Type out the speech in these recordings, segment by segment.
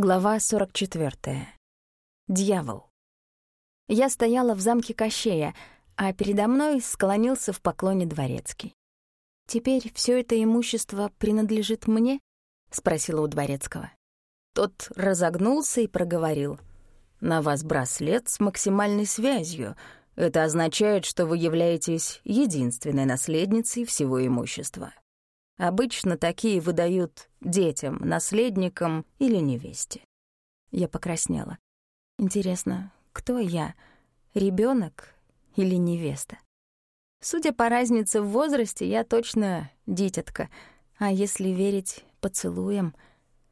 Глава 44. Дьявол. Я стояла в замке Кощея, а передо мной склонился в поклоне дворецкий. «Теперь все это имущество принадлежит мне?» — спросила у дворецкого. Тот разогнулся и проговорил. «На вас браслет с максимальной связью. Это означает, что вы являетесь единственной наследницей всего имущества. Обычно такие выдают детям, наследникам или невесте. Я покраснела. Интересно, кто я? ребенок или невеста? Судя по разнице в возрасте, я точно дитятка. А если верить поцелуям,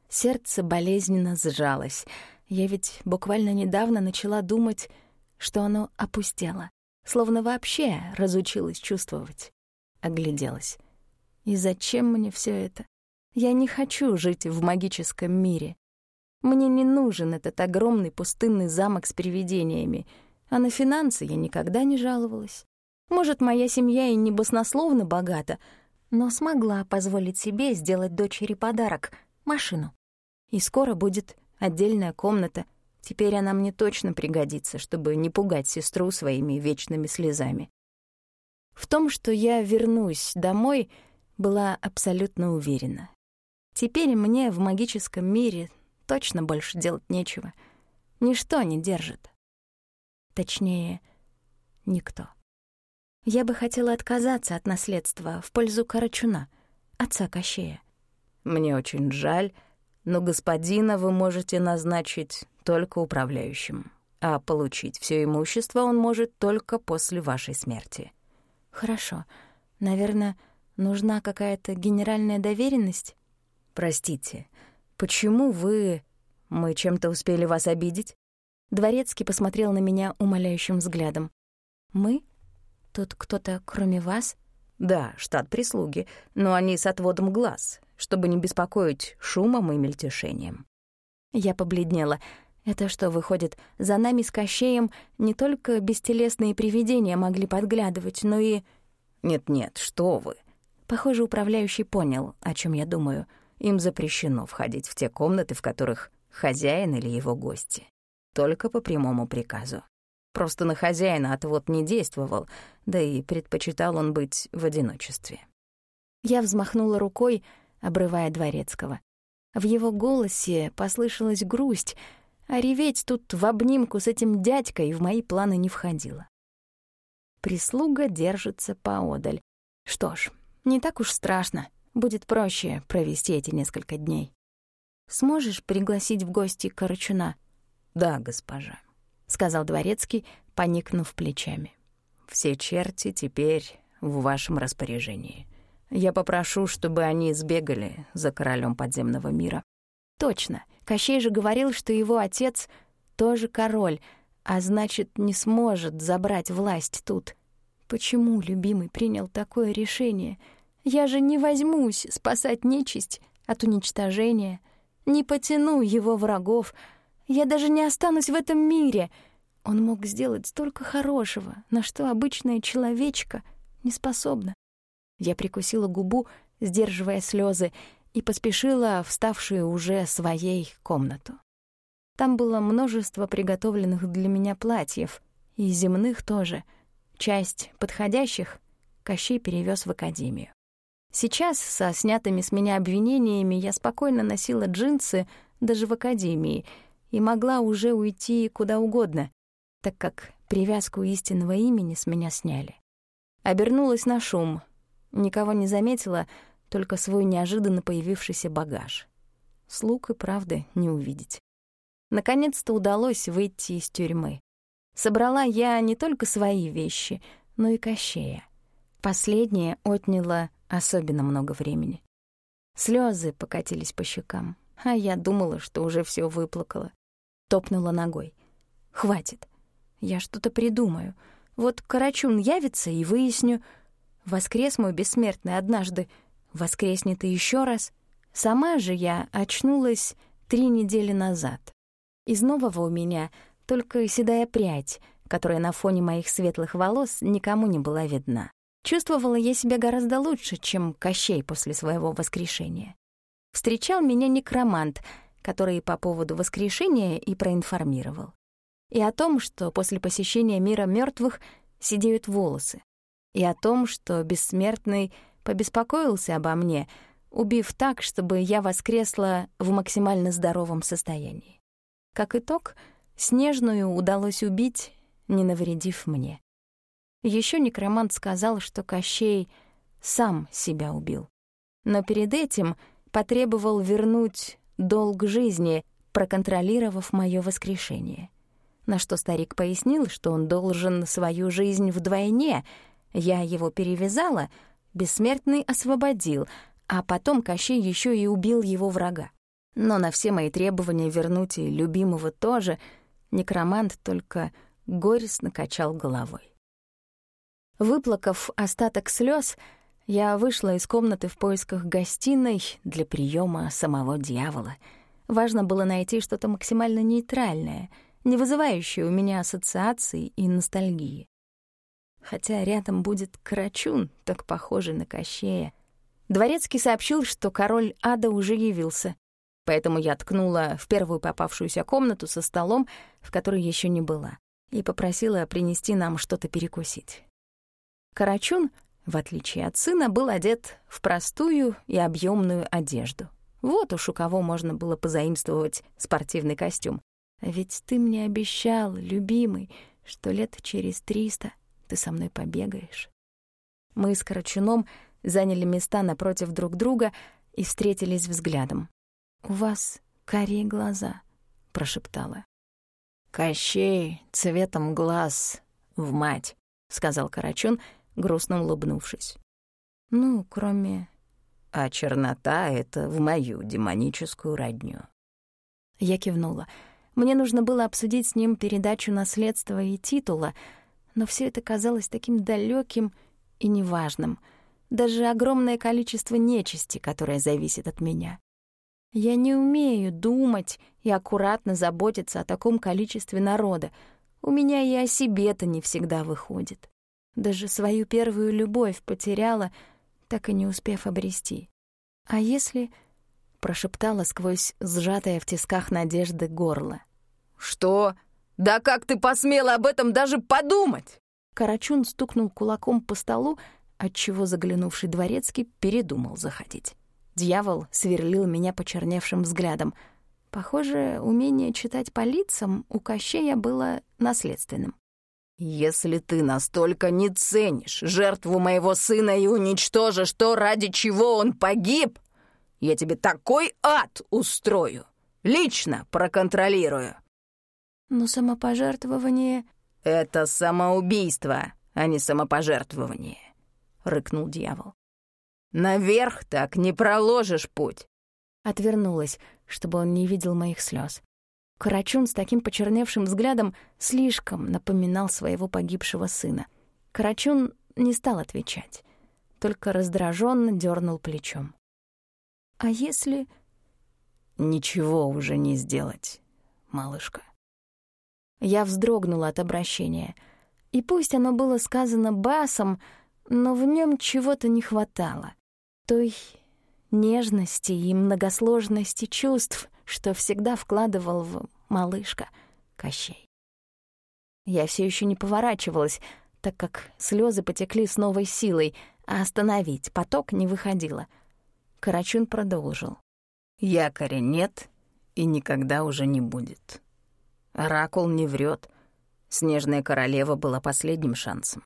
сердце болезненно сжалось. Я ведь буквально недавно начала думать, что оно опустело, словно вообще разучилась чувствовать. Огляделась. И зачем мне все это? Я не хочу жить в магическом мире. Мне не нужен этот огромный пустынный замок с привидениями, а на финансы я никогда не жаловалась. Может, моя семья и не баснословно богата, но смогла позволить себе сделать дочери подарок — машину. И скоро будет отдельная комната. Теперь она мне точно пригодится, чтобы не пугать сестру своими вечными слезами. В том, что я вернусь домой — была абсолютно уверена. Теперь мне в магическом мире точно больше делать нечего. Ничто не держит. Точнее, никто. Я бы хотела отказаться от наследства в пользу Карачуна, отца Кощея. Мне очень жаль, но господина вы можете назначить только управляющим, а получить все имущество он может только после вашей смерти. Хорошо. Наверное, Нужна какая-то генеральная доверенность? Простите, почему вы... Мы чем-то успели вас обидеть? Дворецкий посмотрел на меня умоляющим взглядом. Мы? Тут кто-то кроме вас? Да, штат прислуги, но они с отводом глаз, чтобы не беспокоить шумом и мельтешением. Я побледнела. Это что, выходит, за нами с Кощеем не только бестелесные привидения могли подглядывать, но и... Нет-нет, что вы. Похоже, управляющий понял, о чем я думаю. Им запрещено входить в те комнаты, в которых хозяин или его гости. Только по прямому приказу. Просто на хозяина отвод не действовал, да и предпочитал он быть в одиночестве. Я взмахнула рукой, обрывая дворецкого. В его голосе послышалась грусть, а реветь тут в обнимку с этим дядькой в мои планы не входило. Прислуга держится поодаль. Что ж, не так уж страшно. Будет проще провести эти несколько дней. Сможешь пригласить в гости Карачуна? Да, госпожа, сказал дворецкий, поникнув плечами. Все черти теперь в вашем распоряжении. Я попрошу, чтобы они сбегали за королем подземного мира. Точно. Кощей же говорил, что его отец тоже король, а значит, не сможет забрать власть тут. Почему любимый принял такое решение — я же не возьмусь спасать нечисть от уничтожения, не потяну его врагов, я даже не останусь в этом мире. Он мог сделать столько хорошего, на что обычная человечка не способна. Я прикусила губу, сдерживая слезы, и поспешила в ставшую уже своей комнату. Там было множество приготовленных для меня платьев, и земных тоже. Часть подходящих Кощей перевез в академию. Сейчас со снятыми с меня обвинениями я спокойно носила джинсы даже в академии и могла уже уйти куда угодно, так как привязку истинного имени с меня сняли. Обернулась на шум. Никого не заметила, только свой неожиданно появившийся багаж. Слуг и правды не увидеть. Наконец-то удалось выйти из тюрьмы. Собрала я не только свои вещи, но и Кощея. Последнее отняло особенно много времени. Слезы покатились по щекам, а я думала, что уже все выплакала. Топнула ногой. «Хватит. Я что-то придумаю. Вот Карачун явится и выясню. Воскрес мой бессмертный однажды. Воскреснет и еще раз. Сама же я очнулась три недели назад. Из нового у меня только седая прядь, которая на фоне моих светлых волос никому не была видна. Чувствовала я себя гораздо лучше, чем Кощей после своего воскрешения. Встречал меня некромант, который по поводу воскрешения и проинформировал. И о том, что после посещения мира мертвых сидеют волосы. И о том, что бессмертный побеспокоился обо мне, убив так, чтобы я воскресла в максимально здоровом состоянии. Как итог, Снежную удалось убить, не навредив мне. Еще некромант сказал, что Кощей сам себя убил. Но перед этим потребовал вернуть долг жизни, проконтролировав мое воскрешение. На что старик пояснил, что он должен свою жизнь вдвойне. Я его перевязала, бессмертный освободил, а потом Кощей еще и убил его врага. Но на все мои требования вернуть и любимого тоже некромант только горестно качал головой. Выплакав остаток слез, я вышла из комнаты в поисках гостиной для приема самого дьявола. Важно было найти что-то максимально нейтральное, не вызывающее у меня ассоциаций и ностальгии. Хотя рядом будет Карачун, так похожий на Кощея. Дворецкий сообщил, что король ада уже явился, поэтому я ткнула в первую попавшуюся комнату со столом, в которой еще не была, и попросила принести нам что-то перекусить. Карачун, в отличие от сына, был одет в простую и объемную одежду. Вот уж у кого можно было позаимствовать спортивный костюм. А ведь ты мне обещал, любимый, что лет через триста ты со мной побегаешь. Мы с Карачуном заняли места напротив друг друга и встретились взглядом. «У вас карие глаза», — прошептала. «Кощей цветом глаз в мать», — сказал Карачун, грустно улыбнувшись. «Ну, кроме...» «А чернота — это в мою демоническую родню». Я кивнула. Мне нужно было обсудить с ним передачу наследства и титула, но все это казалось таким далеким и неважным. Даже огромное количество нечисти, которое зависит от меня. Я не умею думать и аккуратно заботиться о таком количестве народа. У меня и о себе-то не всегда выходит. Даже свою первую любовь потеряла, так и не успев обрести. А если... прошептала сквозь сжатое в тисках надежды горло. «Что? Да как ты посмела об этом даже подумать?» Карачун стукнул кулаком по столу, отчего заглянувший дворецкий передумал заходить. Дьявол сверлил меня почерневшим взглядом. Похоже, умение читать по лицам у Кощея было наследственным. «Если ты настолько не ценишь жертву моего сына и уничтожишь то, ради чего он погиб, я тебе такой ад устрою, лично проконтролирую». «Но самопожертвование...» «Это самоубийство, а не самопожертвование», — рыкнул дьявол. «Наверх так не проложишь путь». Отвернулась, чтобы он не видел моих слез. Карачун с таким почерневшим взглядом слишком напоминал своего погибшего сына. Карачун не стал отвечать, только раздраженно дернул плечом. «А если...» «Ничего уже не сделать, малышка». Я вздрогнула от обращения. И пусть оно было сказано басом, но в нем чего-то не хватало. Той нежности и многосложности чувств, что всегда вкладывал в малышка Кощей. Я все еще не поворачивалась, так как слезы потекли с новой силой, а остановить поток не выходило. Карачун продолжил. «Якоря нет и никогда уже не будет. Оракул не врет. Снежная королева была последним шансом.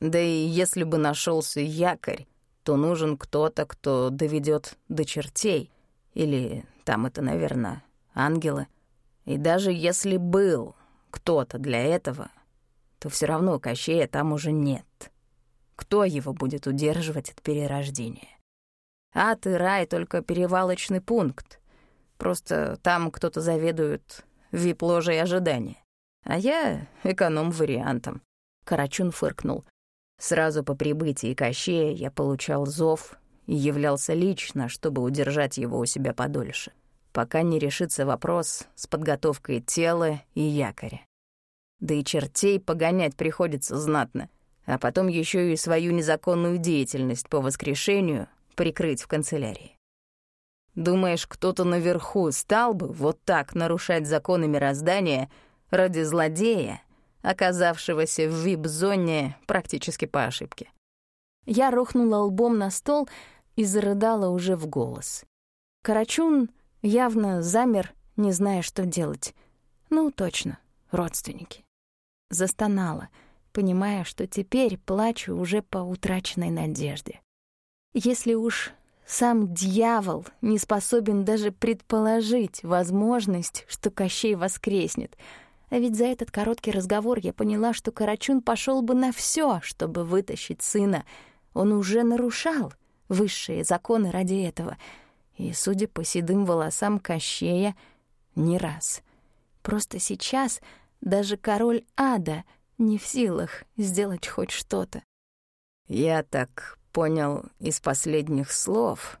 Да и если бы нашелся якорь, то нужен кто-то, кто доведет до чертей. Или там это, наверное, ангелы. И даже если был кто-то для этого, то все равно Кощея там уже нет. Кто его будет удерживать от перерождения? Ад и рай — только перевалочный пункт. Просто там кто-то заведует вип-ложей ожидания. А я эконом-вариантом. Карачун фыркнул. Сразу по прибытии Кощея я получал зов и являлся лично, чтобы удержать его у себя подольше, пока не решится вопрос с подготовкой тела и якоря. Да и чертей погонять приходится знатно, а потом еще и свою незаконную деятельность по воскрешению прикрыть в канцелярии. Думаешь, кто-то наверху стал бы вот так нарушать законы мироздания ради злодея, оказавшегося в вип-зоне практически по ошибке?» Я рухнула лбом на стол и зарыдала уже в голос. Карачун явно замер, не зная, что делать. Ну, точно, родственники. Застонала, понимая, что теперь плачу уже по утраченной надежде. Если уж сам дьявол не способен даже предположить возможность, что Кощей воскреснет, а ведь за этот короткий разговор я поняла, что Карачун пошел бы на все, чтобы вытащить сына. Он уже нарушал высшие законы ради этого. И, судя по седым волосам Кощея, не раз. Просто сейчас даже король ада не в силах сделать хоть что-то. «Я так понял из последних слов...»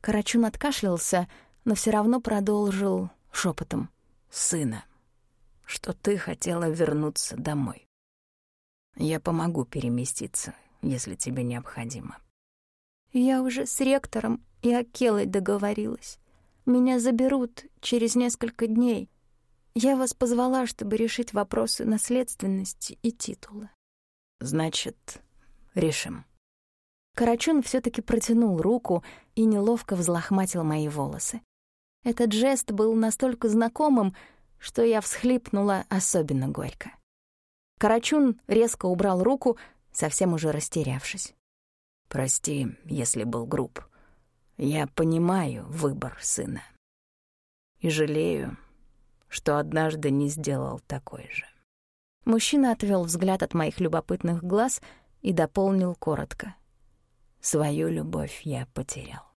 Карачун откашлялся, но все равно продолжил шепотом. «Сына, что ты хотела вернуться домой. Я помогу переместиться, если тебе необходимо». Я уже с ректором и Акелой договорилась. Меня заберут через несколько дней. Я вас позвала, чтобы решить вопросы наследственности и титула. Значит, решим. Карачун все таки протянул руку и неловко взлохматил мои волосы. Этот жест был настолько знакомым, что я всхлипнула особенно горько. Карачун резко убрал руку, совсем уже растерявшись. Прости, если был груб. Я понимаю выбор сына. И жалею, что однажды не сделал такой же. Мужчина отвел взгляд от моих любопытных глаз и дополнил коротко. Свою любовь я потерял.